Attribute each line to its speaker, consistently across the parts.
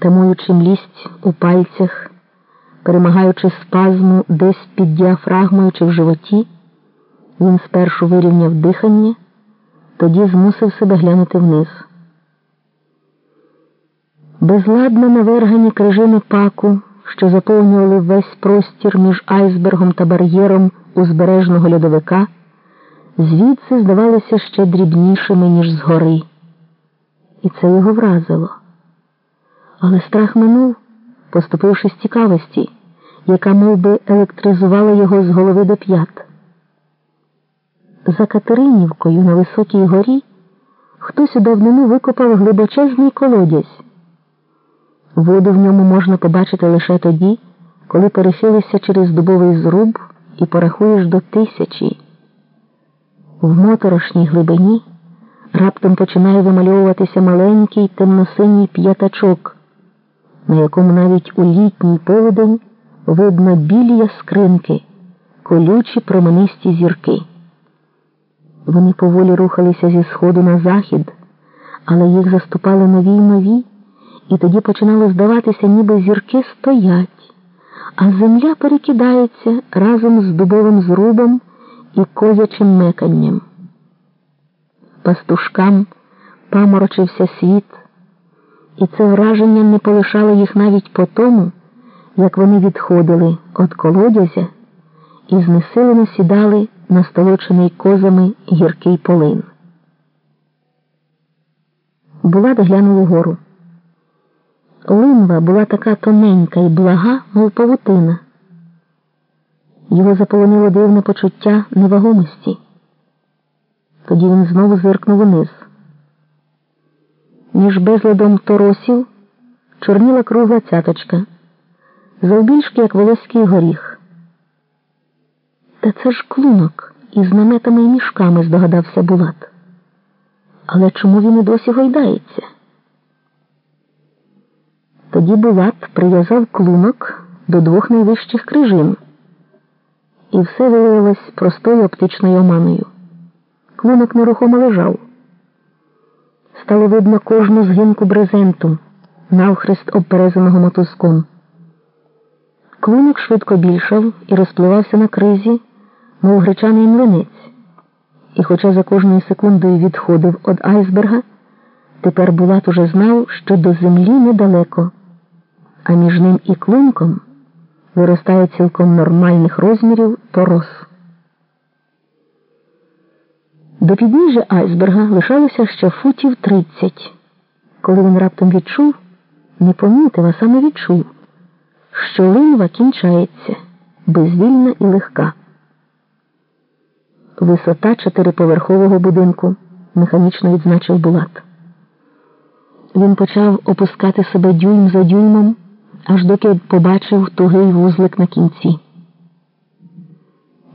Speaker 1: тамуючи млість у пальцях, перемагаючи спазму десь під діафрагмою чи в животі, він спершу вирівняв дихання, тоді змусив себе глянути вниз. Безладно навергані крижини паку, що заповнювали весь простір між айсбергом та бар'єром узбережного льодовика, звідси здавалися ще дрібнішими, ніж згори. І це його вразило. Але страх минув, поступивши з цікавості, яка мов би, електризувала його з голови до п'ят. За Катеринівкою на високій горі хтось у давнину викопав глибочезний колодязь. Воду в ньому можна побачити лише тоді, коли перехилися через дубовий зруб і порахуєш до тисячі. В моторошній глибині раптом починає вимальовуватися маленький темносиній п'ятачок, на якому навіть у літній полудень видно білі яскринки, колючі променисті зірки. Вони поволі рухалися зі сходу на захід, але їх заступали нові й нові, і тоді починало здаватися, ніби зірки стоять, а земля перекидається разом з дубовим зрубом і козячим меканням. Пастушкам паморочився світ, і це враження не полишало їх навіть по тому, як вони відходили від колодязя і знесилено сідали на столочений козами гіркий полин. Була доглянула гору. Линва була така тоненька і блага, мов павутина. Його заполонило дивне почуття невагомості. Тоді він знову зиркнув униз. Між безладом торосів чорніла кругла цяточка, завбільшки, як волоський горіх. Та це ж клунок із наметами і мішками, здогадався Булат. Але чому він і досі гойдається? Тоді Булат прив'язав клунок до двох найвищих крижин, і все виявилось простою оптичною оманою. Клунок нерухомо лежав. Стало видно кожну згинку брезенту, навхрест обперезаного мотузком. Клунок швидко більшав і розпливався на кризі, мов гречаний млинець, і, хоча за кожною секундою відходив від айсберга, тепер Булат уже знав, що до землі недалеко, а між ним і клунком виростає цілком нормальних розмірів торос. До підніжжя айсберга лишалося ще футів тридцять, коли він раптом відчув, не помітив, а саме відчув, що линва кінчається безвільна і легка. Висота чотириповерхового будинку, механічно відзначив Булат. Він почав опускати себе дюйм за дюймом, аж доки побачив тугий вузлик на кінці.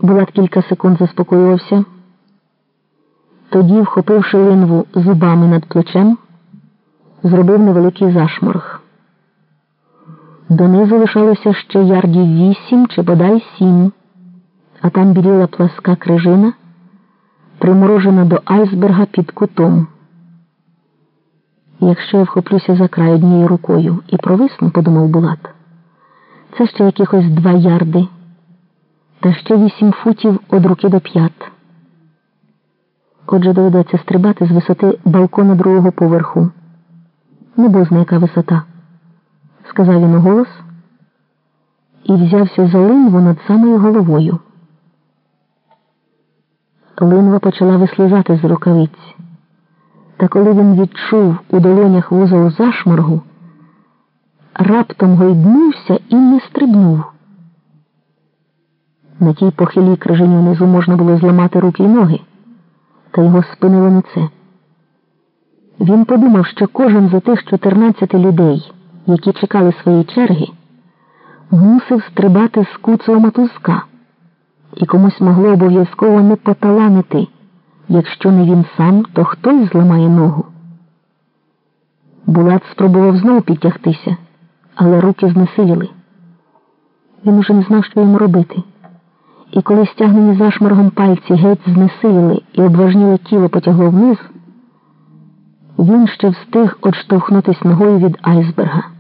Speaker 1: Булат кілька секунд заспокоювався. Тоді, вхопивши линву зубами над плечем, зробив невеликий зашморг. Донизу лишалося ще ярдів вісім чи бодай сім, а там біліла пласка крижина, приморожена до айсберга під кутом. Якщо я вхоплюся за край однією рукою і провисну, подумав Булат, це ще якихось два ярди, та ще вісім футів від руки до п'ят. Отже, доведеться стрибати з висоти балкона другого поверху. Не бозна яка висота, сказав він голос і взявся за линву над самою головою. Линва почала вислизати з рукавиць, та коли він відчув у долонях вузол зашморгу, раптом гойднувся і не стрибнув. На тій похилій крижині внизу можна було зламати руки й ноги та його спинило на це. Він подумав, що кожен з тих 14 людей, які чекали своєї черги, мусив стрибати з куцого мотузка, і комусь могло обов'язково не поталанити. Якщо не він сам, то хтось зламає ногу. Булат спробував знову підтягтися, але руки знесиліли. Він уже не знав, що йому робити. І коли стягнені зашморгом пальці геть знесили і обважніле тіло потягло вниз, він ще встиг одштовхнутись ногою від айсберга.